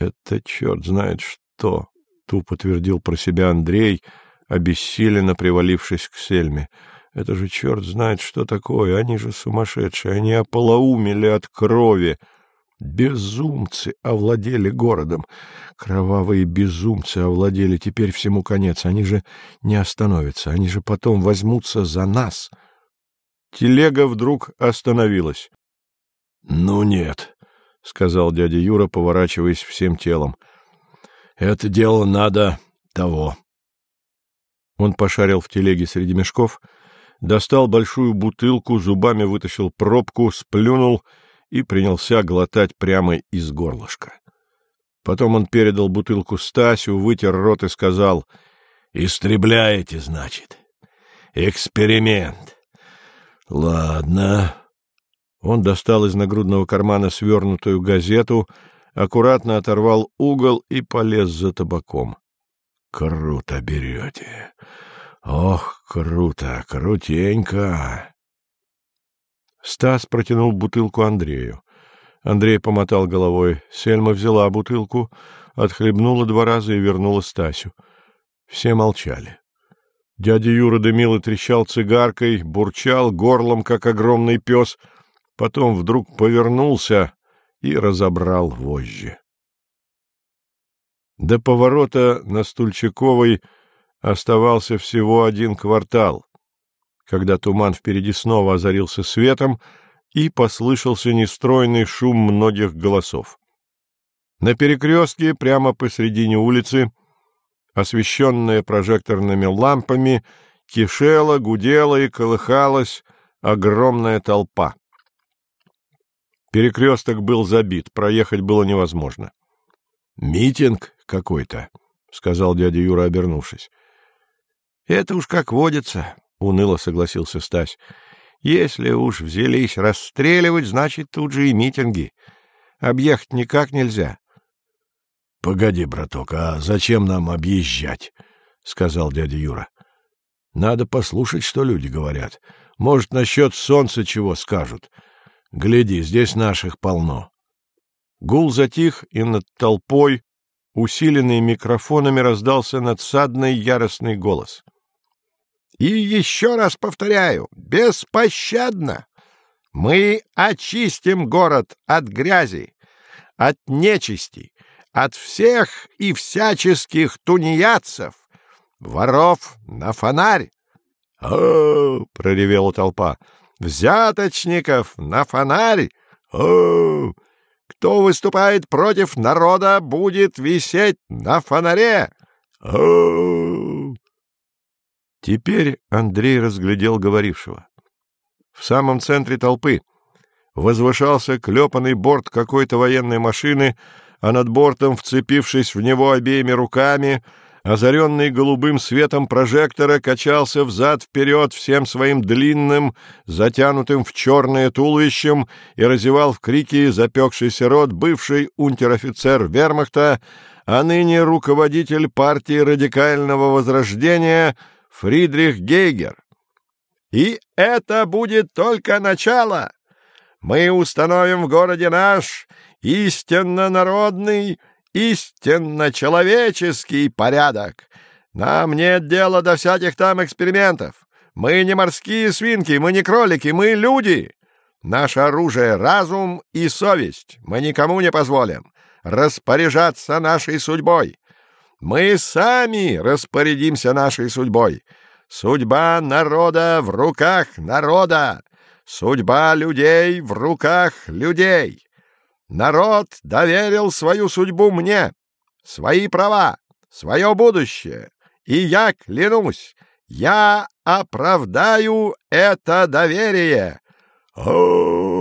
Это черт знает что, — тупо твердил про себя Андрей, обессиленно привалившись к Сельме. Это же черт знает что такое, они же сумасшедшие, они ополоумели от крови. Безумцы овладели городом. Кровавые безумцы овладели, теперь всему конец. Они же не остановятся, они же потом возьмутся за нас. Телега вдруг остановилась. — Ну нет, — сказал дядя Юра, поворачиваясь всем телом. — Это дело надо того. Он пошарил в телеге среди мешков, достал большую бутылку, зубами вытащил пробку, сплюнул и принялся глотать прямо из горлышка. Потом он передал бутылку Стасю, вытер рот и сказал, «Истребляете, значит? Эксперимент. Ладно». Он достал из нагрудного кармана свернутую газету, аккуратно оторвал угол и полез за табаком. — Круто берете. Ох, круто, крутенько. Стас протянул бутылку Андрею. Андрей помотал головой. Сельма взяла бутылку, отхлебнула два раза и вернула Стасю. Все молчали. Дядя Юра дымил и трещал цигаркой, бурчал горлом, как огромный пес, потом вдруг повернулся и разобрал вожжи. До поворота на Стульчаковой оставался всего один квартал когда туман впереди снова озарился светом, и послышался нестройный шум многих голосов. На перекрестке, прямо посредине улицы, освещенная прожекторными лампами, кишела, гудела и колыхалась огромная толпа. Перекресток был забит, проехать было невозможно. — Митинг какой-то, — сказал дядя Юра, обернувшись. — Это уж как водится, — уныло согласился Стась. — Если уж взялись расстреливать, значит, тут же и митинги. Объехать никак нельзя. — Погоди, браток, а зачем нам объезжать? — сказал дядя Юра. — Надо послушать, что люди говорят. Может, насчет солнца чего скажут. Гляди, здесь наших полно. Гул затих, и над толпой, усиленный микрофонами, раздался надсадный яростный голос. И еще раз повторяю, беспощадно. Мы очистим город от грязи, от нечисти, от всех и всяческих тунеядцев, воров на фонарь. — проревела толпа. — Взяточников на фонарь! О! Кто выступает против народа, будет висеть на фонаре! О! Теперь Андрей разглядел говорившего. В самом центре толпы возвышался клепанный борт какой-то военной машины, а над бортом, вцепившись в него обеими руками, озаренный голубым светом прожектора, качался взад-вперед всем своим длинным, затянутым в черное туловищем и разевал в крике запекшийся рот бывший унтер-офицер вермахта, а ныне руководитель партии радикального возрождения — Фридрих Гейгер. И это будет только начало. Мы установим в городе наш истинно народный, истинно человеческий порядок. Нам нет дела до всяких там экспериментов. Мы не морские свинки, мы не кролики, мы люди. Наше оружие — разум и совесть. Мы никому не позволим распоряжаться нашей судьбой. Мы сами распорядимся нашей судьбой. Судьба народа в руках народа. Судьба людей в руках людей. Народ доверил свою судьбу мне, свои права, свое будущее. И я клянусь, я оправдаю это доверие. О!